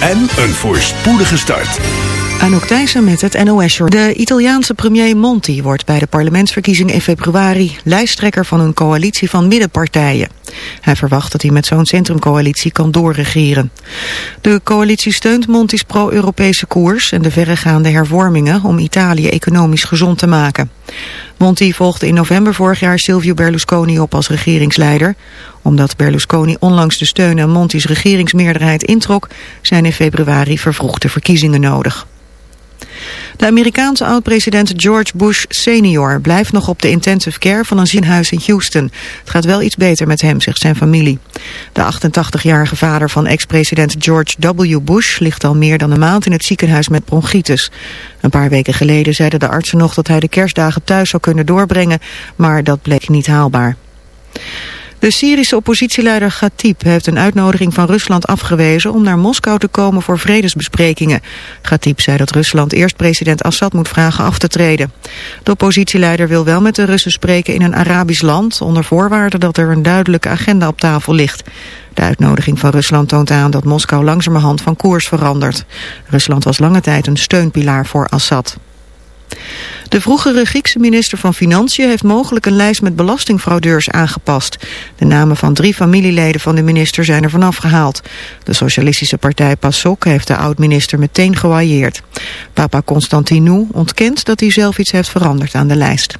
en een voorspoedige start. Anouk Thijssen met het NOS. De Italiaanse premier Monti wordt bij de parlementsverkiezingen in februari lijsttrekker van een coalitie van middenpartijen. Hij verwacht dat hij met zo'n centrumcoalitie kan doorregeren. De coalitie steunt Monti's pro-Europese koers en de verregaande hervormingen om Italië economisch gezond te maken. Monti volgde in november vorig jaar Silvio Berlusconi op als regeringsleider. Omdat Berlusconi onlangs de steun aan Monti's regeringsmeerderheid introk, zijn in februari vervroegde verkiezingen nodig. De Amerikaanse oud-president George Bush senior blijft nog op de intensive care van een ziekenhuis in Houston. Het gaat wel iets beter met hem, zegt zijn familie. De 88-jarige vader van ex-president George W. Bush ligt al meer dan een maand in het ziekenhuis met bronchitis. Een paar weken geleden zeiden de artsen nog dat hij de kerstdagen thuis zou kunnen doorbrengen, maar dat bleek niet haalbaar. De Syrische oppositieleider Ghatib heeft een uitnodiging van Rusland afgewezen om naar Moskou te komen voor vredesbesprekingen. Ghatib zei dat Rusland eerst president Assad moet vragen af te treden. De oppositieleider wil wel met de Russen spreken in een Arabisch land onder voorwaarde dat er een duidelijke agenda op tafel ligt. De uitnodiging van Rusland toont aan dat Moskou langzamerhand van koers verandert. Rusland was lange tijd een steunpilaar voor Assad. De vroegere Griekse minister van Financiën heeft mogelijk een lijst met belastingfraudeurs aangepast. De namen van drie familieleden van de minister zijn er vanaf gehaald. De socialistische partij PASOK heeft de oud-minister meteen gewailleerd. Papa Constantinou ontkent dat hij zelf iets heeft veranderd aan de lijst.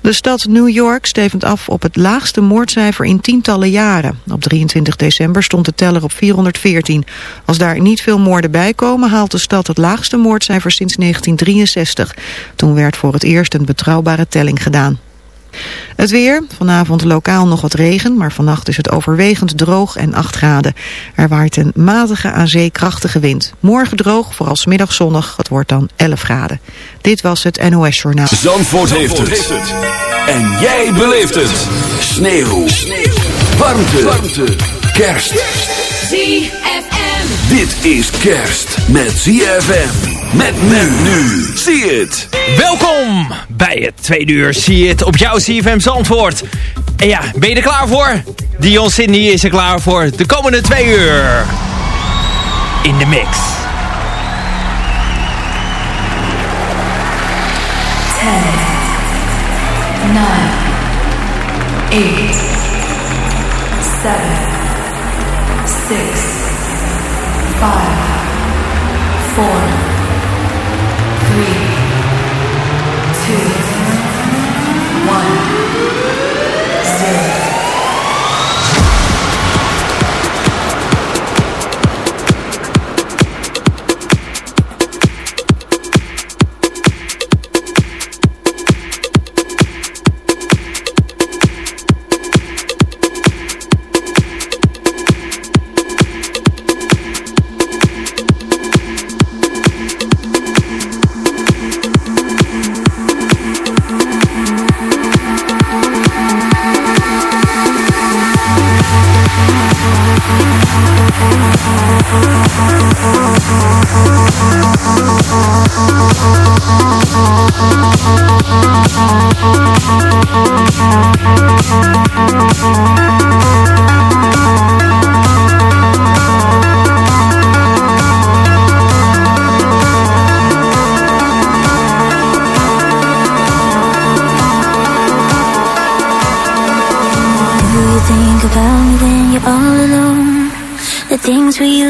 De stad New York stevend af op het laagste moordcijfer in tientallen jaren. Op 23 december stond de teller op 414. Als daar niet veel moorden bij komen, haalt de stad het laagste moordcijfer sinds 1963. Toen werd voor het eerst een betrouwbare telling gedaan. Het weer, vanavond lokaal nog wat regen, maar vannacht is het overwegend droog en 8 graden. Er waait een matige aan zee krachtige wind. Morgen droog, vooral middag zonnig, het wordt dan 11 graden. Dit was het NOS Journaal. Zandvoort, heeft, het. En jij beleeft het. Sneeuw. Sneeuw. Warmte. Warmte. Kerst. ZFM. Dit is kerst met ZFM. Met men nu. Zie het. Welkom bij het tweede uur. Zie het op jouw CFM Zandvoort. En ja, ben je er klaar voor? Dion Sydney is er klaar voor de komende twee uur. In de mix. 10, 9, 8, 7, 6, Five, four, three,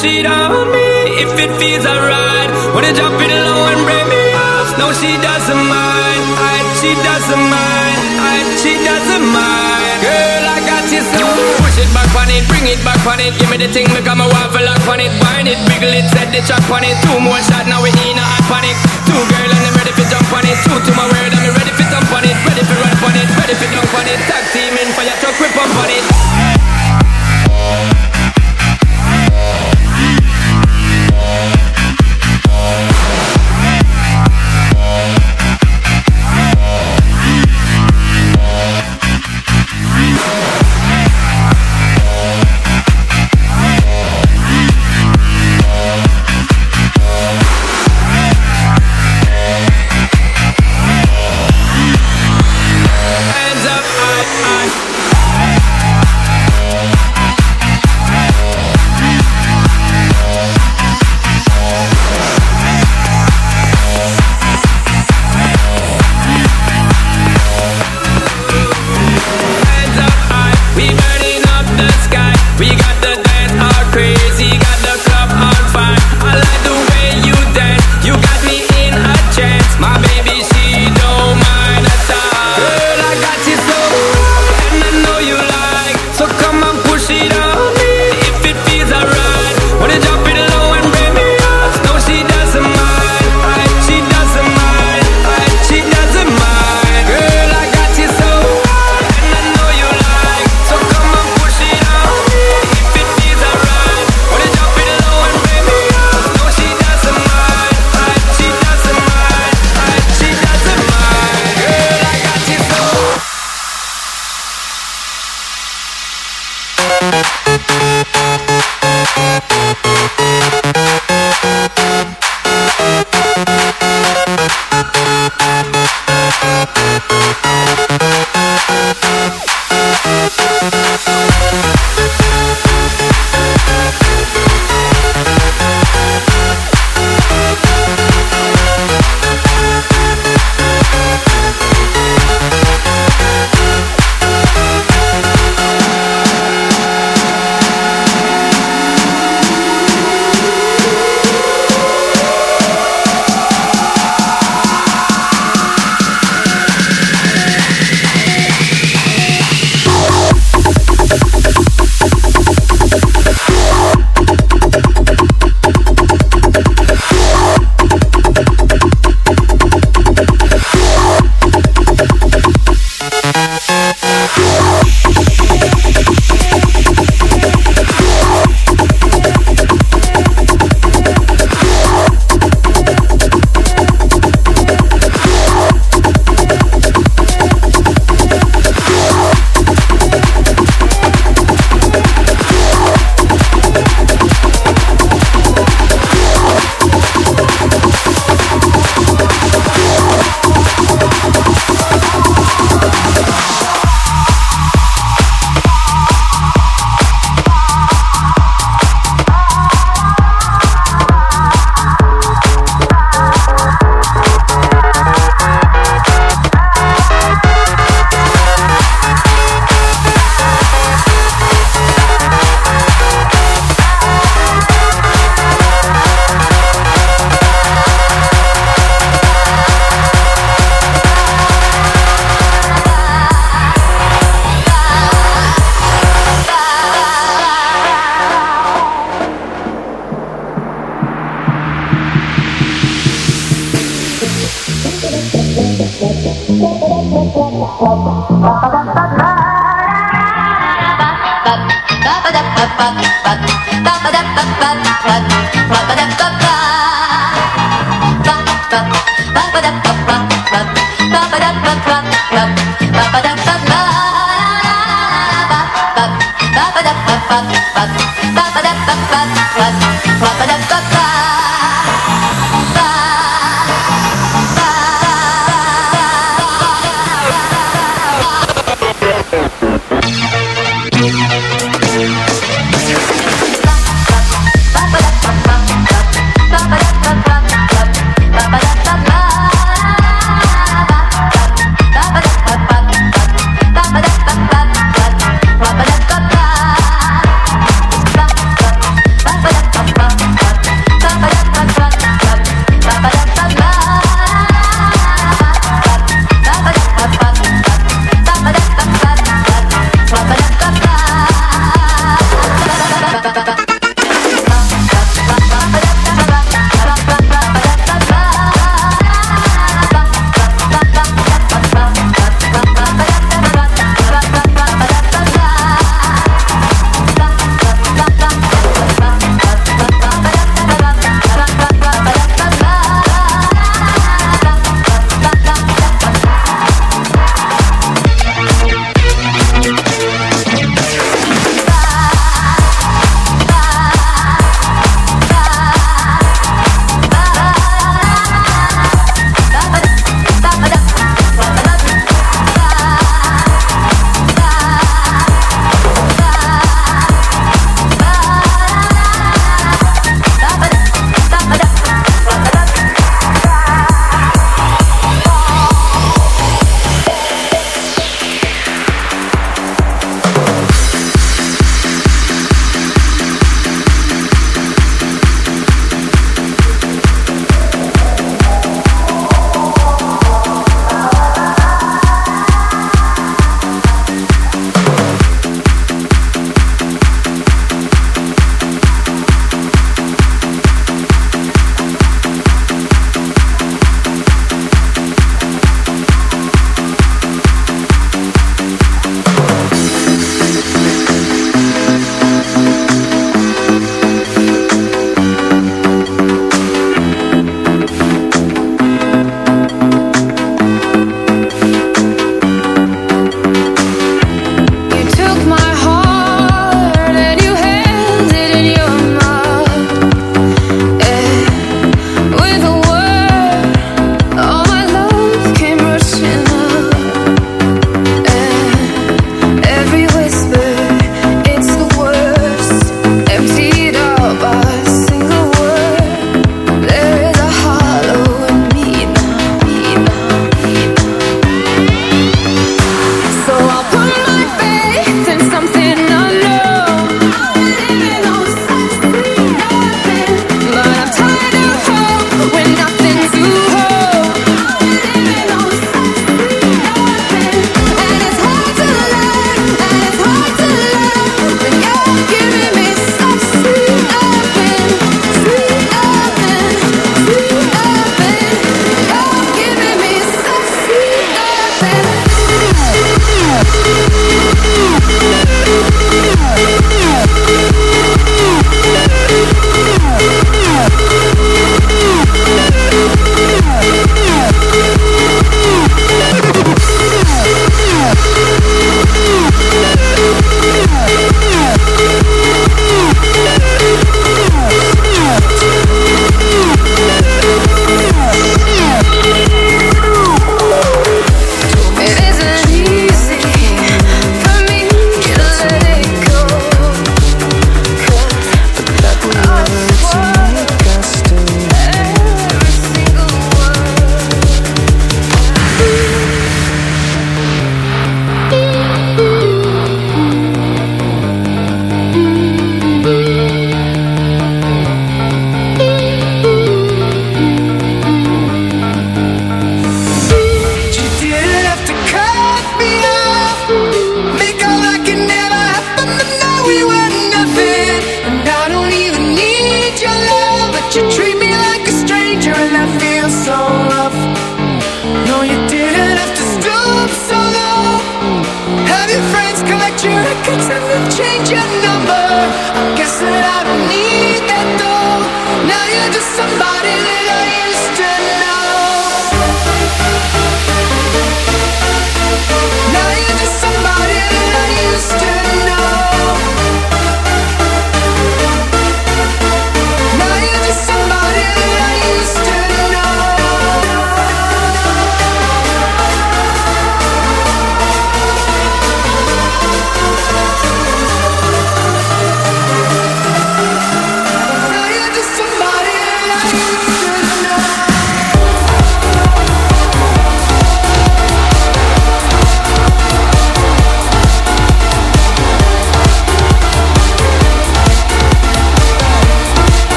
she on me if it feels alright. Wanna drop it low and break me off? No, she doesn't mind. I, she doesn't mind. I, she doesn't mind. Girl, I got you so. Push it back on it, bring it back on it. Give me the thing, make a waffle lock on it. Bind it, wiggle it, set the chop on it. Two more shot, now we in a hot panic. Two girl and I'm ready for jump on it. Two to my word, I'm ready for jump on it. Ready for run on it, ready for jump on it. Tag team in, fire truck, whip up on it.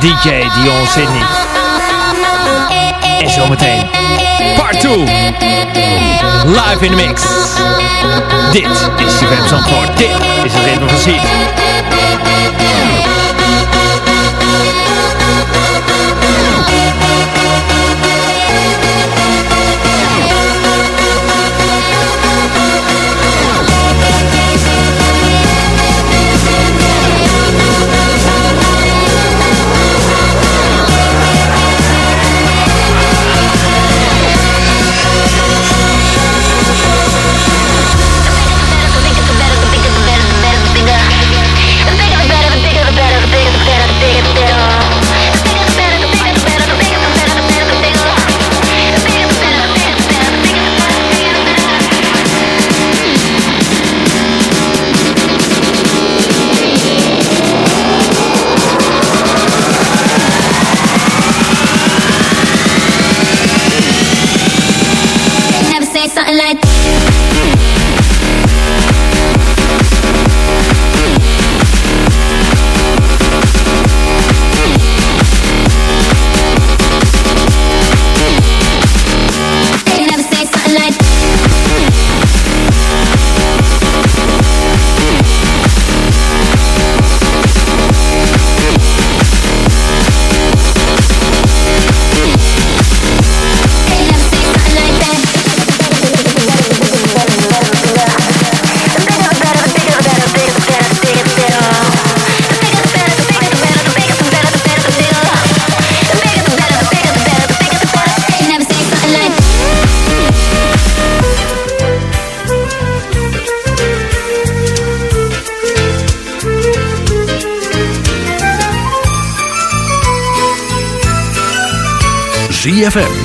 DJ Dion Sydney. En zometeen part 2. Live in the mix. Dit is de Zandvoort. Dit is het ritme van Zandvoort.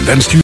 Then. stuur